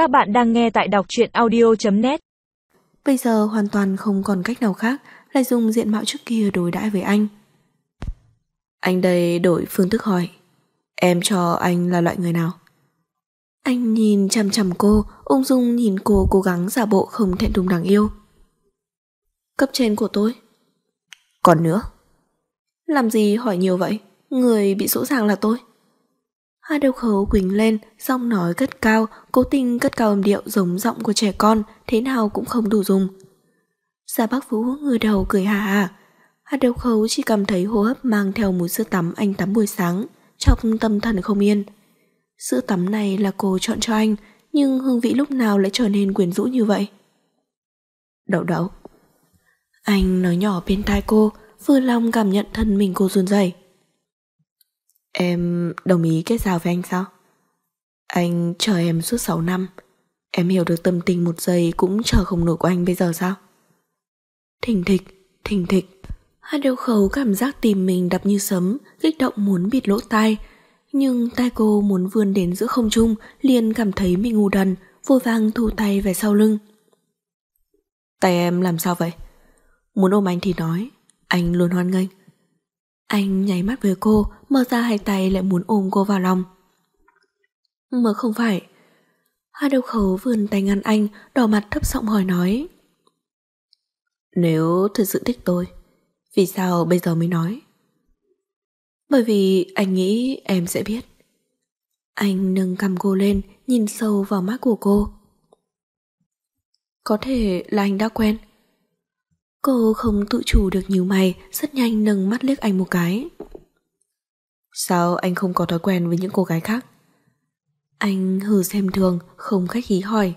Các bạn đang nghe tại đọc truyện audio.net Bây giờ hoàn toàn không còn cách nào khác lại dùng diện mạo trước kia đối đãi với anh. Anh đây đổi phương thức hỏi. Em cho anh là loại người nào? Anh nhìn chằm chằm cô, ung dung nhìn cô cố gắng giả bộ không thẹn thùng đáng yêu. Cấp trên của tôi. Còn nữa? Làm gì hỏi nhiều vậy? Người bị dỗ dàng là tôi. Hoa đầu khấu quỳnh lên, giọng nói cất cao, cố tình cất cao âm điệu giống giọng của trẻ con, thế nào cũng không đủ dùng. Gia bác Vũ ngửa đầu cười hà hà. Hai đầu khấu chỉ cảm thấy hô hấp mang theo mùi sữa tắm anh tắm buổi sáng, trong tâm thần không yên. Sữa tắm này là cô chọn cho anh, nhưng hương vị lúc nào lại trở nên quyến rũ như vậy? Đậu đậu. Anh nói nhỏ bên tai cô, vừa lòng cảm nhận thân mình cô run rẩy. Em đồng ý kết giao với anh sao? Anh chờ em suốt 6 năm. Em hiểu được tâm tình một giây Cũng chờ không nổi của anh bây giờ sao? Thình thịch Thình thịch. Hai đầu khẩu cảm giác tìm mình đập như sấm, Kích động muốn bịt lỗ tai. Nhưng tai cô muốn vươn đến giữa không trung, liền cảm thấy mình ngu đần, Vội vàng thu tay về sau lưng. Tay em làm sao vậy? Muốn ôm anh thì nói, Anh luôn hoan nghênh anh nháy mắt với cô, mở ra hai tay lại muốn ôm cô vào lòng. Mà không phải. Hai đầu khấu vươn tay ngăn anh, đỏ mặt thấp giọng hỏi nói. Nếu thật sự thích tôi, vì sao bây giờ mới nói? Bởi vì anh nghĩ em sẽ biết. Anh nâng cầm cô lên, nhìn sâu vào mắt của cô. Có thể là anh đã quen. Cô không tự chủ được nhíu mày, rất nhanh nâng mắt liếc anh một cái. Sao anh không có thói quen với những cô gái khác? Anh hừ xem thường, không khách khí hỏi.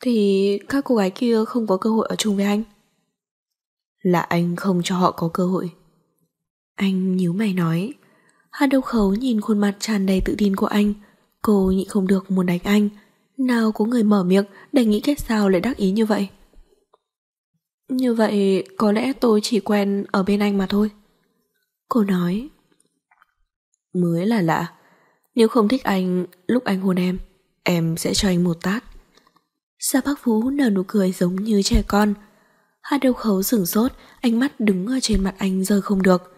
Thì các cô gái kia không có cơ hội ở chung với anh. Là anh không cho họ có cơ hội. Anh nhíu mày nói. Hà đầu khấu nhìn khuôn mặt tràn đầy tự tin của anh. Cô nhịn không được muốn đánh anh. Nào có người mở miệng để nghĩ kết sao lại đắc ý như vậy. Như vậy có lẽ tôi chỉ quen ở bên anh mà thôi. Cô nói. Mới là lạ. Nếu không thích anh lúc anh hôn em, em sẽ cho anh một tát. Sa bác Phú nở nụ cười giống như trẻ con. Hai đầu khấu sửng sốt, ánh mắt đứng ở trên mặt anh rơi không được.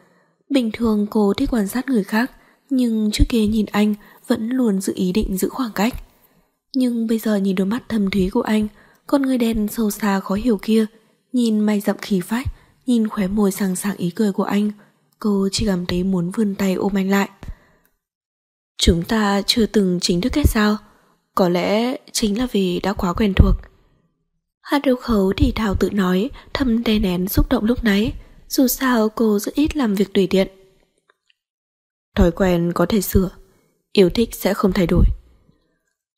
Bình thường cô thích quan sát người khác, nhưng trước kia nhìn anh vẫn luôn giữ ý định giữ khoảng cách. Nhưng bây giờ nhìn đôi mắt thâm thúy của anh, con người đen sâu xa khó hiểu kia, Nhìn mày dậm khí phách, nhìn khóe môi sàng sàng ý cười của anh, cô chỉ cảm thấy muốn vươn tay ôm anh lại. Chúng ta chưa từng chính thức kết giao, có lẽ chính là vì đã quá quen thuộc. Hát đầu khấu thì thảo tự nói, thâm đè nén xúc động lúc nãy, dù sao cô rất ít làm việc tùy tiện. Thói quen có thể sửa, yêu thích sẽ không thay đổi.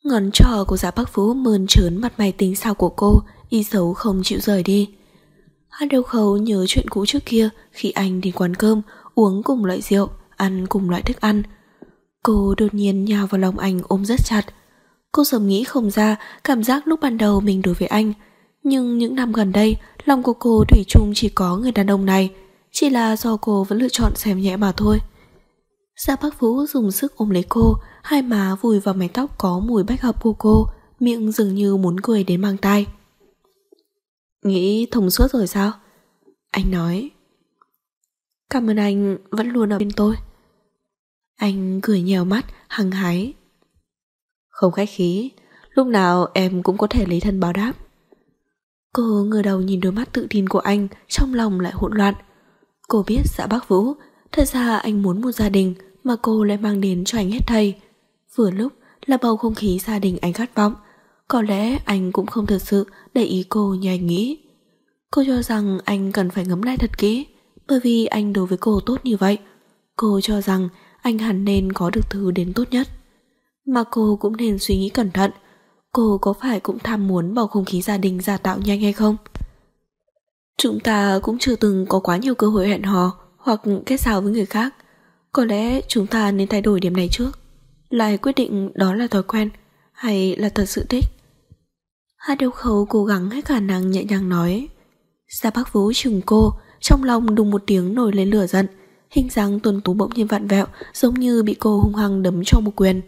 Ngón trò của giả bác Phú mơn trớn mặt mày tính sao của cô, y xấu không chịu rời đi. Hát đầu khấu nhớ chuyện cũ trước kia khi anh đi quán cơm, uống cùng loại rượu, ăn cùng loại thức ăn. Cô đột nhiên nhào vào lòng anh ôm rất chặt. Cô sớm nghĩ không ra cảm giác lúc ban đầu mình đối với anh. Nhưng những năm gần đây, lòng của cô Thủy chung chỉ có người đàn ông này. Chỉ là do cô vẫn lựa chọn xem nhẹ mà thôi. Gia Bác Vũ dùng sức ôm lấy cô, hai má vùi vào mái tóc có mùi bách hợp của cô, miệng dường như muốn cười đến mang tai. Nghĩ thông suốt rồi sao? Anh nói. Cảm ơn anh vẫn luôn ở bên tôi. Anh cười nhèo mắt, hăng hái. Không khách khí, lúc nào em cũng có thể lấy thân báo đáp. Cô ngửa đầu nhìn đôi mắt tự tin của anh, trong lòng lại hỗn loạn. Cô biết dạ bác Vũ, thật ra anh muốn một gia đình mà cô lại mang đến cho anh hết thầy. Vừa lúc là bầu không khí gia đình anh khát vọng. Có lẽ anh cũng không thật sự để ý cô như anh nghĩ. Cô cho rằng anh cần phải ngấm lại thật kỹ, bởi vì anh đối với cô tốt như vậy. Cô cho rằng anh hẳn nên có được thứ đến tốt nhất. Mà cô cũng nên suy nghĩ cẩn thận. Cô có phải cũng tham muốn bầu không khí gia đình giả tạo nhanh hay không? Chúng ta cũng chưa từng có quá nhiều cơ hội hẹn hò hoặc kết giao với người khác. Có lẽ chúng ta nên thay đổi điểm này trước. Lại quyết định đó là thói quen hay là thật sự thích. Hai Điều khấu cố gắng hết khả năng nhẹ nhàng nói. Gia Bác Vũ chừng cô, trong lòng đùng một tiếng nổi lên lửa giận, hình dáng tuần tú bỗng nhiên vặn vẹo, giống như bị cô hung hăng đấm cho một quyền.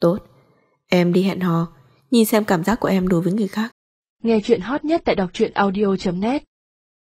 Tốt, Em đi hẹn hò, nhìn xem cảm giác của em đối với người khác. Nghe chuyện hot nhất tại đọc truyện audio.net